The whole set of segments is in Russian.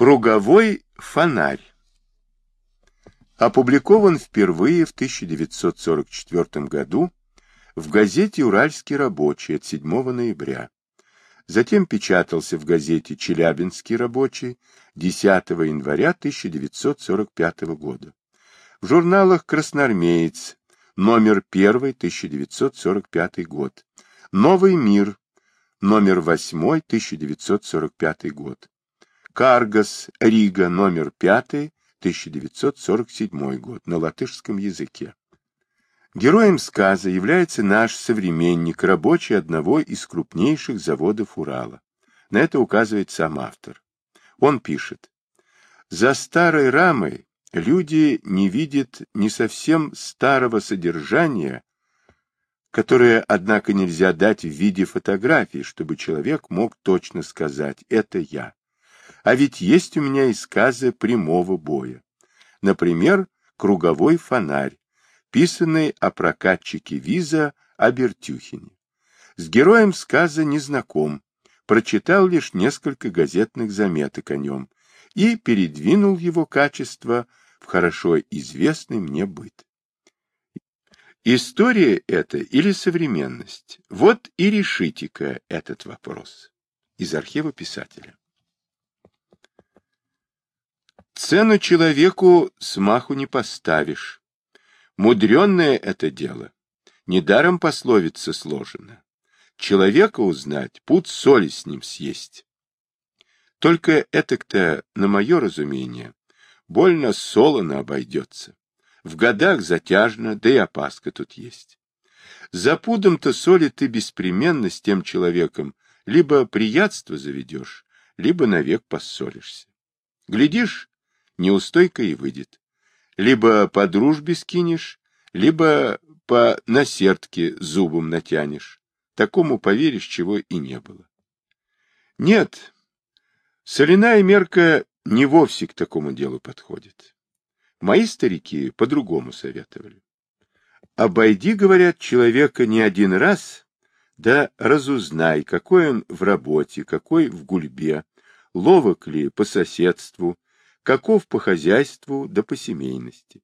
Круговой фонарь. Опубликован впервые в 1944 году в газете «Уральский рабочий» от 7 ноября. Затем печатался в газете «Челябинский рабочий» 10 января 1945 года. В журналах «Красноармеец», номер 1, 1945 год. «Новый мир», номер 8, 1945 год. Каргас, Рига, номер 5, 1947 год, на латышском языке. Героем сказа является наш современник, рабочий одного из крупнейших заводов Урала. На это указывает сам автор. Он пишет. За старой рамой люди не видят не совсем старого содержания, которое, однако, нельзя дать в виде фотографии, чтобы человек мог точно сказать «это я». А ведь есть у меня и сказы прямого боя. Например, «Круговой фонарь», писанный о прокатчике виза Абертюхине. С героем сказа не знаком, прочитал лишь несколько газетных заметок о нем и передвинул его качество в хорошо известный мне быт. История это или современность? Вот и решите-ка этот вопрос. Из архива писателя. Цену человеку смаху не поставишь. Мудренное это дело. Недаром пословица сложена. Человека узнать, путь соли с ним съесть. Только это-то, на мое разумение, больно солоно обойдется. В годах затяжно, да и опаска тут есть. За пудом-то соли ты беспременно с тем человеком либо приятство заведешь, либо навек поссоришься. Глядишь, неустойка и выйдет. Либо по дружбе скинешь, либо по насертке зубом натянешь. Такому поверишь, чего и не было. Нет, соляная мерка не вовсе к такому делу подходит. Мои старики по-другому советовали. Обойди, говорят, человека не один раз, да разузнай, какой он в работе, какой в гульбе, ловок ли по соседству, каков по хозяйству да по семейности.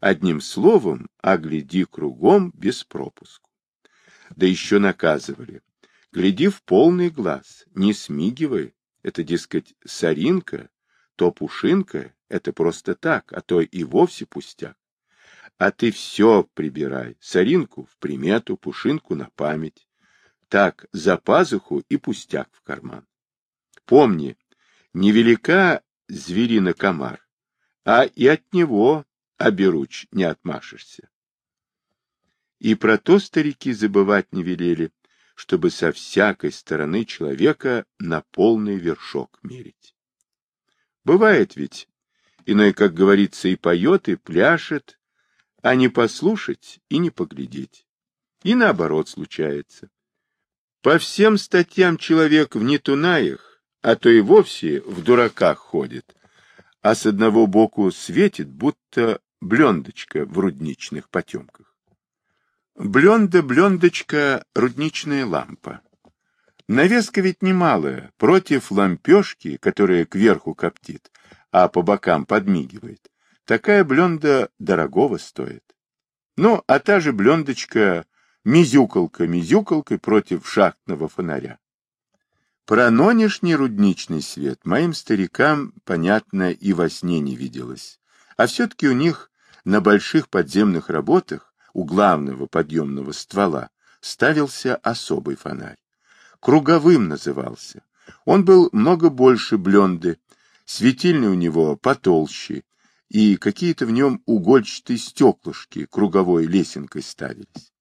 Одним словом, огляди кругом без пропуску. Да еще наказывали. Гляди в полный глаз, не смигивай. Это, дескать, соринка, то пушинка, это просто так, а то и вовсе пустяк. А ты все прибирай, соринку в примету, пушинку на память. Так, за пазуху и пустяк в карман. Помни, невелика зверина-комар, а и от него, оберуч, не отмашешься. И про то старики забывать не велели, чтобы со всякой стороны человека на полный вершок мерить. Бывает ведь, иной, как говорится, и поет, и пляшет, а не послушать и не поглядеть. И наоборот случается. По всем статьям человек в нетунаях а то и вовсе в дураках ходит, а с одного боку светит, будто блендочка в рудничных потемках. Бленда-блендочка — рудничная лампа. Навеска ведь немалая, против лампешки, которая кверху коптит, а по бокам подмигивает. Такая бленда дорогого стоит. Ну, а та же блендочка мизюкалка-мизюкалкой против шахтного фонаря. Про нонешний рудничный свет моим старикам, понятно, и во сне не виделось. А все-таки у них на больших подземных работах у главного подъемного ствола ставился особый фонарь. Круговым назывался. Он был много больше бленды, светильни у него потолще, и какие-то в нем угольчатые стеклышки круговой лесенкой ставились.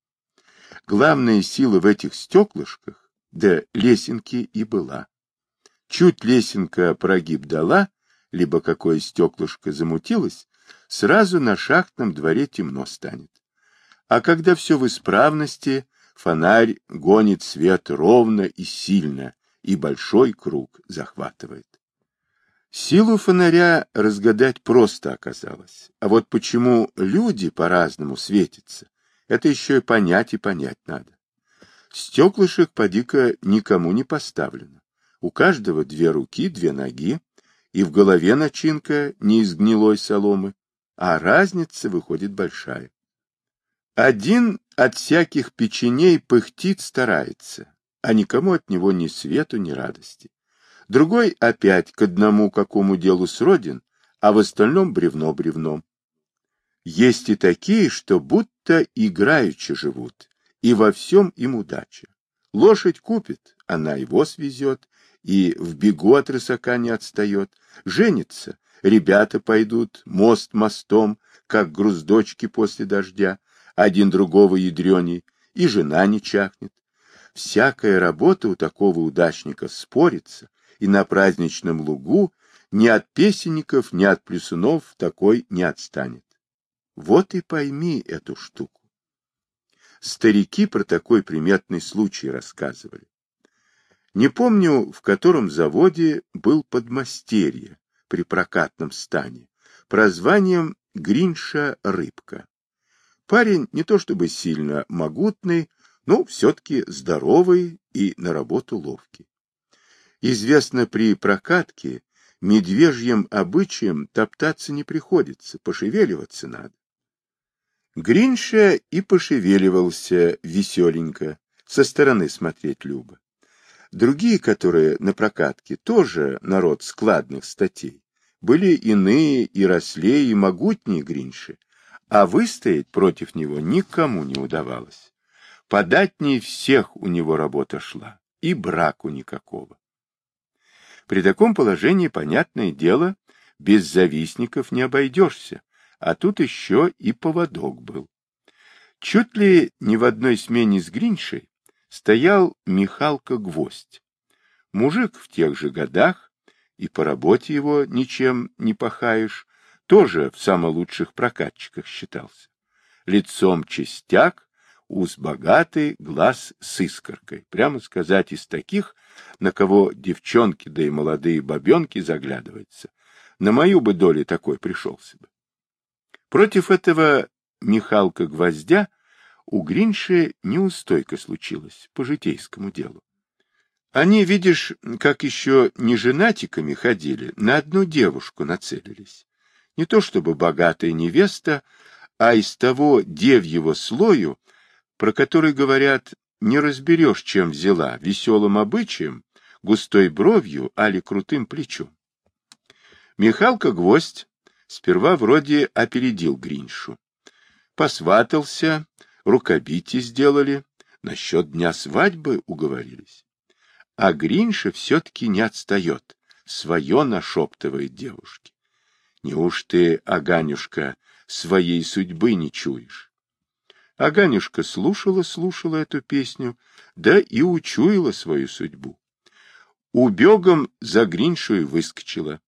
Главная сила в этих стеклышках да лесенки и была. Чуть лесенка прогиб дала, либо какое стеклышко замутилось, сразу на шахтном дворе темно станет. А когда все в исправности, фонарь гонит свет ровно и сильно, и большой круг захватывает. Силу фонаря разгадать просто оказалось. А вот почему люди по-разному светятся, это еще и понять и понять надо. Стеклышек поди-ка никому не поставлено. У каждого две руки, две ноги, и в голове начинка не из гнилой соломы, а разница выходит большая. Один от всяких печеней пыхтит старается, а никому от него ни свету, ни радости. Другой опять к одному какому делу сроден, а в остальном бревно бревном. Есть и такие, что будто играючи живут, и во всем им удача. Лошадь купит, она его свезет, и в бегу от рысака не отстает. Женится, ребята пойдут мост мостом, как груздочки после дождя, один другого ядреней, и жена не чахнет. Всякая работа у такого удачника спорится, и на праздничном лугу ни от песенников, ни от плюсунов такой не отстанет. Вот и пойми эту штуку. Старики про такой приметный случай рассказывали. Не помню, в котором заводе был подмастерье при прокатном стане, прозванием Гринша Рыбка. Парень не то чтобы сильно могутный, но все-таки здоровый и на работу ловкий. Известно, при прокатке медвежьим обычаем топтаться не приходится, пошевеливаться надо. Гринша и пошевеливался веселенько, со стороны смотреть любо. Другие, которые на прокатке, тоже народ складных статей, были иные и рослее, и могутнее Гринши, а выстоять против него никому не удавалось. Податнее всех у него работа шла, и браку никакого. При таком положении, понятное дело, без завистников не обойдешься, а тут еще и поводок был. Чуть ли не в одной смене с Гриншей стоял Михалка Гвоздь. Мужик в тех же годах, и по работе его ничем не пахаешь, тоже в самолучших прокатчиках считался. Лицом чистяк, ус богатый, глаз с искоркой. Прямо сказать, из таких, на кого девчонки да и молодые бабенки заглядываются. На мою бы долю такой пришелся бы. Против этого Михалка Гвоздя у Гринши неустойка случилась по житейскому делу. Они, видишь, как еще не женатиками ходили, на одну девушку нацелились. Не то чтобы богатая невеста, а из того девьего слою, про который, говорят, не разберешь, чем взяла, веселым обычаем, густой бровью, али крутым плечом. Михалка Гвоздь Сперва вроде опередил Гриншу. Посватался, рукобити сделали, насчет дня свадьбы уговорились. А Гринша все-таки не отстает, свое нашептывает девушке. Неуж ты, Аганюшка, своей судьбы не чуешь? Аганюшка слушала-слушала эту песню, да и учуяла свою судьбу. Убегом за Гриншу и выскочила.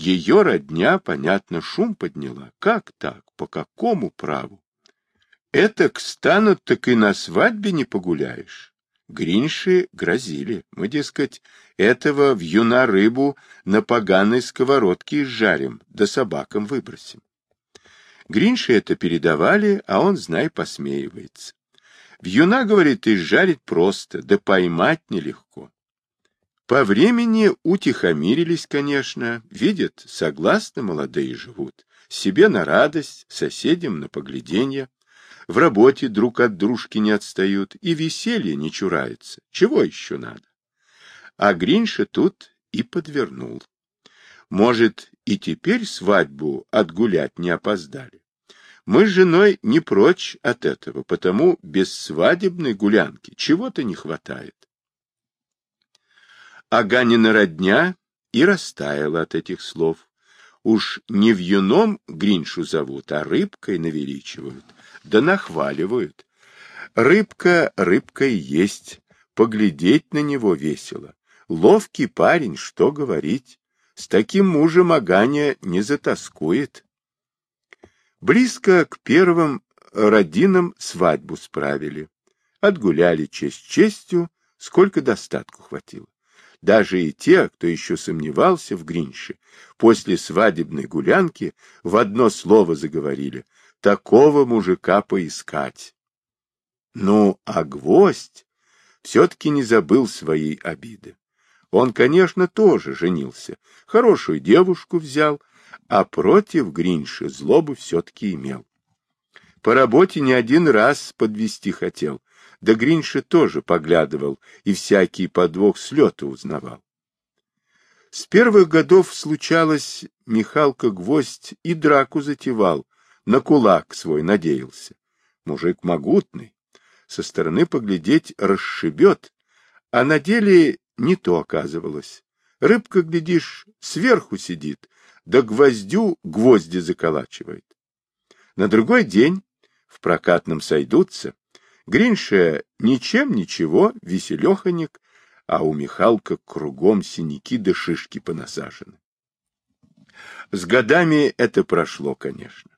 Ее родня, понятно, шум подняла. Как так? По какому праву? Это к станут, так и на свадьбе не погуляешь. Гринши грозили. Мы, дескать, этого в юна рыбу на поганой сковородке изжарим, да собакам выбросим. Гринши это передавали, а он, знай, посмеивается. В юна, говорит, изжарить просто, да поймать нелегко. По времени утихомирились, конечно, видят, согласно молодые живут, себе на радость, соседям на погляденье, в работе друг от дружки не отстают и веселье не чураются. Чего еще надо? А Гринша тут и подвернул. Может, и теперь свадьбу отгулять не опоздали. Мы с женой не прочь от этого, потому без свадебной гулянки чего-то не хватает. Аганина родня и растаяла от этих слов. Уж не в юном Гриншу зовут, а рыбкой навеличивают, да нахваливают. Рыбка рыбкой есть, поглядеть на него весело. Ловкий парень, что говорить. С таким мужем Аганя не затаскует. Близко к первым родинам свадьбу справили. Отгуляли честь честью, сколько достатку хватило. Даже и те, кто еще сомневался в Гринше, после свадебной гулянки в одно слово заговорили — такого мужика поискать. Ну, а гвоздь все-таки не забыл своей обиды. Он, конечно, тоже женился, хорошую девушку взял, а против Гринши злобу все-таки имел. По работе не один раз подвести хотел, да Гринша тоже поглядывал и всякий подвох с лета узнавал. С первых годов случалось, Михалка Гвоздь и драку затевал, на кулак свой надеялся. Мужик могутный, со стороны поглядеть расшибет, а на деле не то оказывалось. Рыбка, глядишь, сверху сидит, да гвоздю гвозди заколачивает. На другой день в прокатном сойдутся. Гринша ничем ничего, веселеханик, а у Михалка кругом синяки да шишки понасажены. С годами это прошло, конечно.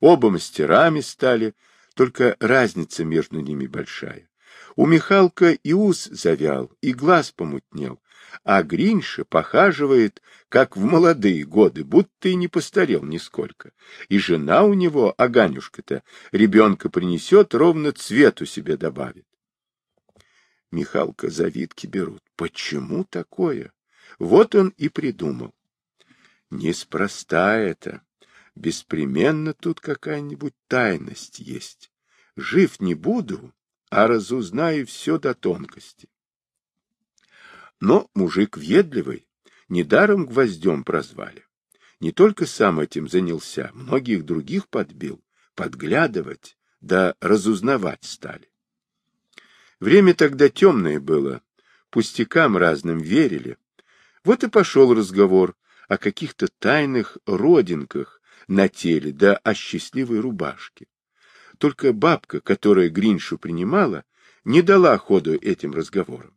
Оба мастерами стали, только разница между ними большая. У Михалка и ус завял, и глаз помутнел, а Гринша похаживает, как в молодые годы, будто и не постарел нисколько. И жена у него, Аганюшка-то, ребенка принесет, ровно цвету себе добавит. Михалка завидки берут. Почему такое? Вот он и придумал. Неспроста это. Беспременно тут какая-нибудь тайность есть. Жив не буду, а разузнаю все до тонкости. Но мужик въедливый, недаром гвоздем прозвали. Не только сам этим занялся, многих других подбил, подглядывать, да разузнавать стали. Время тогда темное было, пустякам разным верили. Вот и пошел разговор о каких-то тайных родинках на теле, да о счастливой рубашке. Только бабка, которая Гриншу принимала, не дала ходу этим разговорам.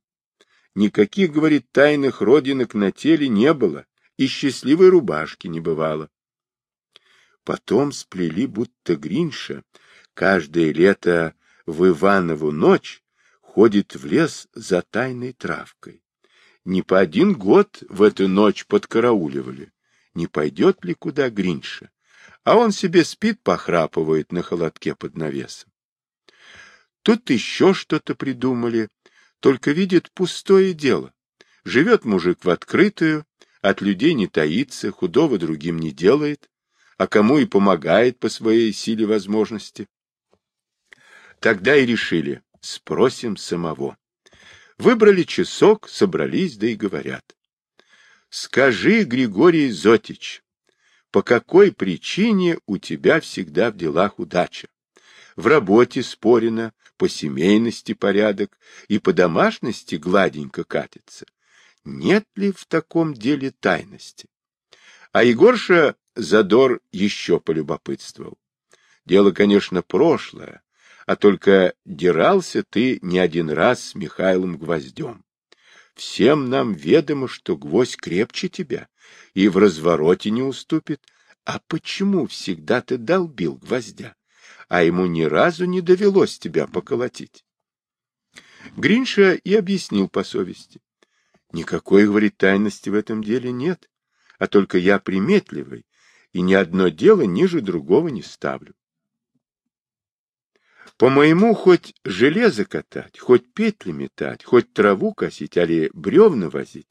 Никаких, говорит, тайных родинок на теле не было, и счастливой рубашки не бывало. Потом сплели, будто Гринша каждое лето в Иванову ночь ходит в лес за тайной травкой. Не по один год в эту ночь подкарауливали, не пойдет ли куда Гринша, а он себе спит, похрапывает на холодке под навесом. Тут еще что-то придумали, только видит пустое дело. Живет мужик в открытую, от людей не таится, худого другим не делает, а кому и помогает по своей силе возможности. Тогда и решили, спросим самого. Выбрали часок, собрались, да и говорят. Скажи, Григорий Зотич, по какой причине у тебя всегда в делах удача? В работе спорено, по семейности порядок и по домашности гладенько катится. Нет ли в таком деле тайности? А Егорша задор еще полюбопытствовал. Дело, конечно, прошлое, а только дирался ты не один раз с Михаилом Гвоздем. Всем нам ведомо, что гвоздь крепче тебя и в развороте не уступит. А почему всегда ты долбил гвоздя? А ему ни разу не довелось тебя поколотить. Гринша и объяснил по совести. Никакой, говорит, тайности в этом деле нет, а только я приметливый, и ни одно дело ниже другого не ставлю. По-моему, хоть железо катать, хоть петли метать, хоть траву косить, али бревна возить,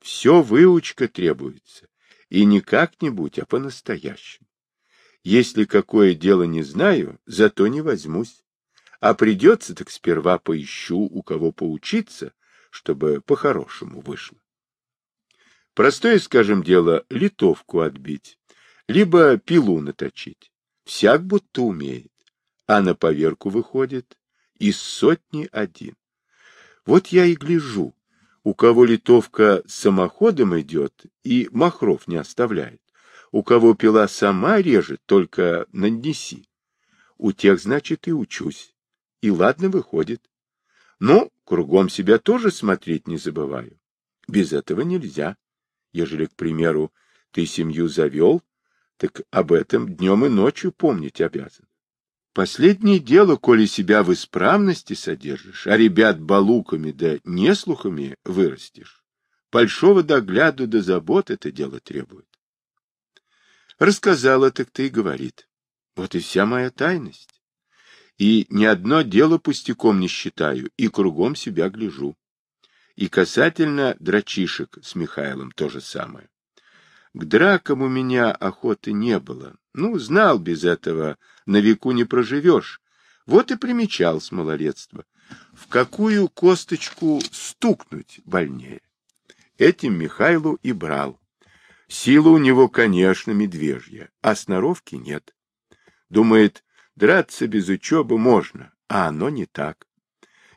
все выучка требуется, и не как-нибудь, а по-настоящему. Если какое дело не знаю, зато не возьмусь. А придется, так сперва поищу, у кого поучиться, чтобы по-хорошему вышло. Простое, скажем, дело литовку отбить, либо пилу наточить. Всяк будто умеет, а на поверку выходит из сотни один. Вот я и гляжу, у кого литовка самоходом идет и махров не оставляет. У кого пила сама режет, только нанеси. У тех, значит, и учусь. И ладно выходит. Но кругом себя тоже смотреть не забываю. Без этого нельзя. Ежели, к примеру, ты семью завел, так об этом днем и ночью помнить обязан. Последнее дело, коли себя в исправности содержишь, а ребят балуками да неслухами вырастешь. Большого догляду да забот это дело требует. Рассказала, так-то и говорит. Вот и вся моя тайность. И ни одно дело пустяком не считаю, и кругом себя гляжу. И касательно драчишек с Михаилом то же самое. К дракам у меня охоты не было. Ну, знал без этого, на веку не проживешь. Вот и примечал с малолетства. В какую косточку стукнуть больнее? Этим Михайлу и брал. Сила у него, конечно, медвежья, а сноровки нет. Думает, драться без учебы можно, а оно не так.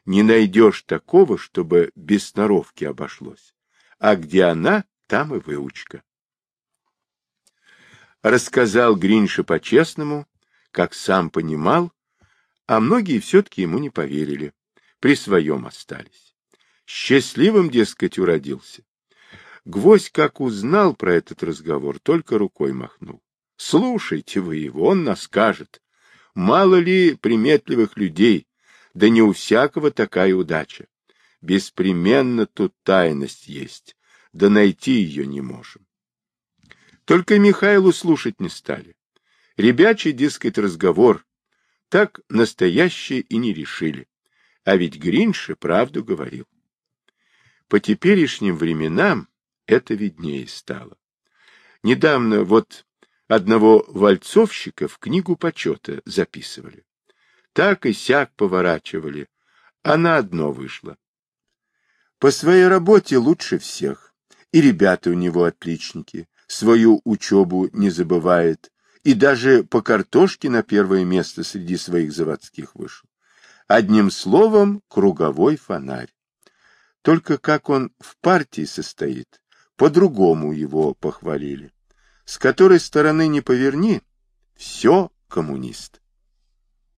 Не найдешь такого, чтобы без сноровки обошлось. А где она, там и выучка. Рассказал Гринша по-честному, как сам понимал, а многие все-таки ему не поверили, при своем остались. Счастливым, дескать, уродился. Гвоздь, как узнал про этот разговор, только рукой махнул. Слушайте вы его, он нас скажет. Мало ли приметливых людей, да не у всякого такая удача. Беспременно тут тайность есть, да найти ее не можем. Только Михайлу слушать не стали. Ребячий, дескать, разговор, так настоящие и не решили. А ведь Гринши правду говорил. По теперешним временам это виднее стало. Недавно вот одного вальцовщика в книгу почета записывали. Так и сяк поворачивали, а на одно вышло. По своей работе лучше всех, и ребята у него отличники, свою учебу не забывает, и даже по картошке на первое место среди своих заводских вышел. Одним словом, круговой фонарь. Только как он в партии состоит, по-другому его похвалили. С которой стороны не поверни, все коммунист.